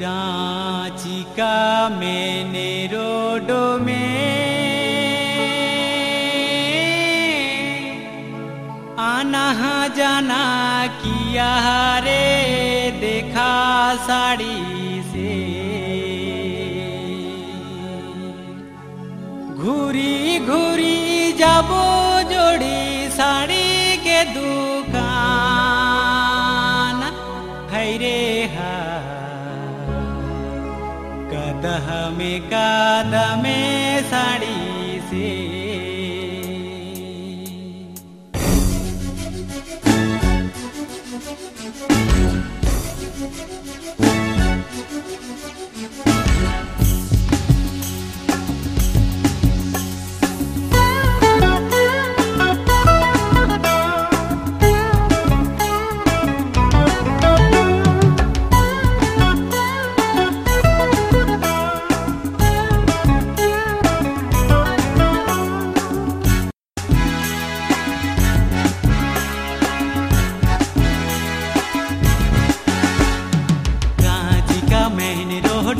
रांची का मैंने रोडो में। आना जाना किया रे, देखा साड़ी से। घूरी घूरी जाबो जोड़ी साड़ी के दुकान दमे सा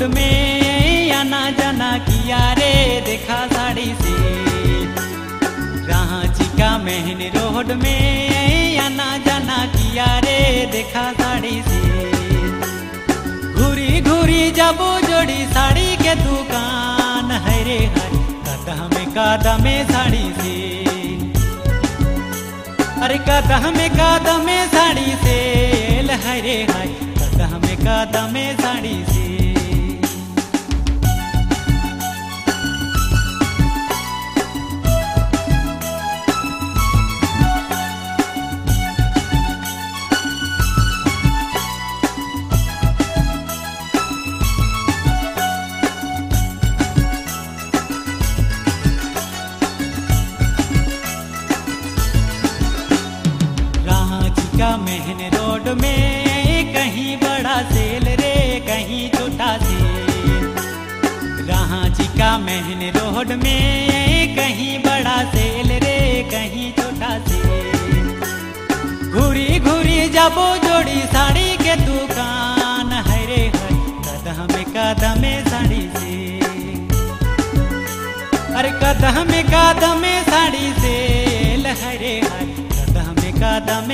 में आना जाना किया रे, देखा साड़ी से। रांची का मेहन रोड में आना जाना किया रे, देखा साड़ी से। घूरी घूरी जाबो जोड़ी साड़ी के दुकान है रे है कदम कदम साड़ी से। अरे कदम कदम साड़ी से है रे हाय, कदम कदम साड़ी से। का मेहन रोड में? कहीं बड़ा सेल रे, कहीं छोटा सेल। रांची का मेहन रोड में, कहीं बड़ा सेल रे, कहीं छोटा सेल। घूरी घूरी जाबो जोड़ी साड़ी के दुकान है रे कदम कदम साड़ी से अरे कदम कदम साड़ी से लहरे हाय, कदम कदम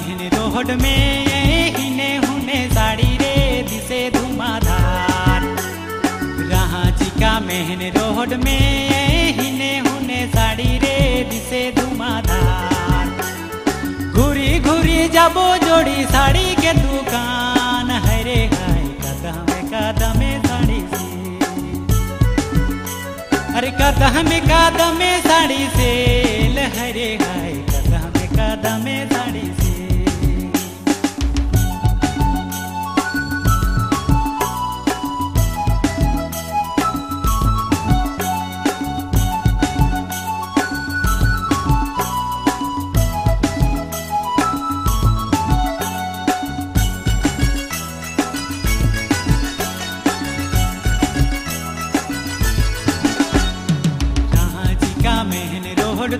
का मेहन रोड में हिने हुने साड़ी रे, दिसे धुमाधार। रांची मेहन रोड में हिने हुने साड़ी रे, दिसे धुमाधार। घूरी घूरी जाबो जोड़ी साड़ी के दुकान है रे हाय, कदम कदम साड़ी से। अरे कदम कदम साड़ी से हरे हाय, कदम कदम साड़ी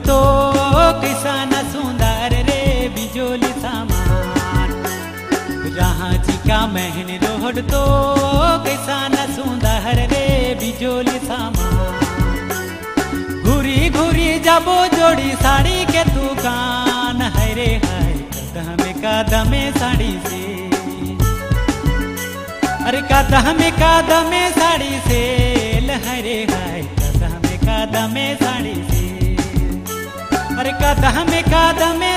तो किसान सुंदर रे, बिजोली सामान। रांची का मेहन रोड तो किसान सुंदर रे, बिजोली सामान। घूरी घूरी जाबो जोड़ी साड़ी के दुकान है रे है कदम कदम साड़ी से। अरे कदम कदम साड़ी से लहरे हाय, कदम कदम साड़ी से अरे कदम कदम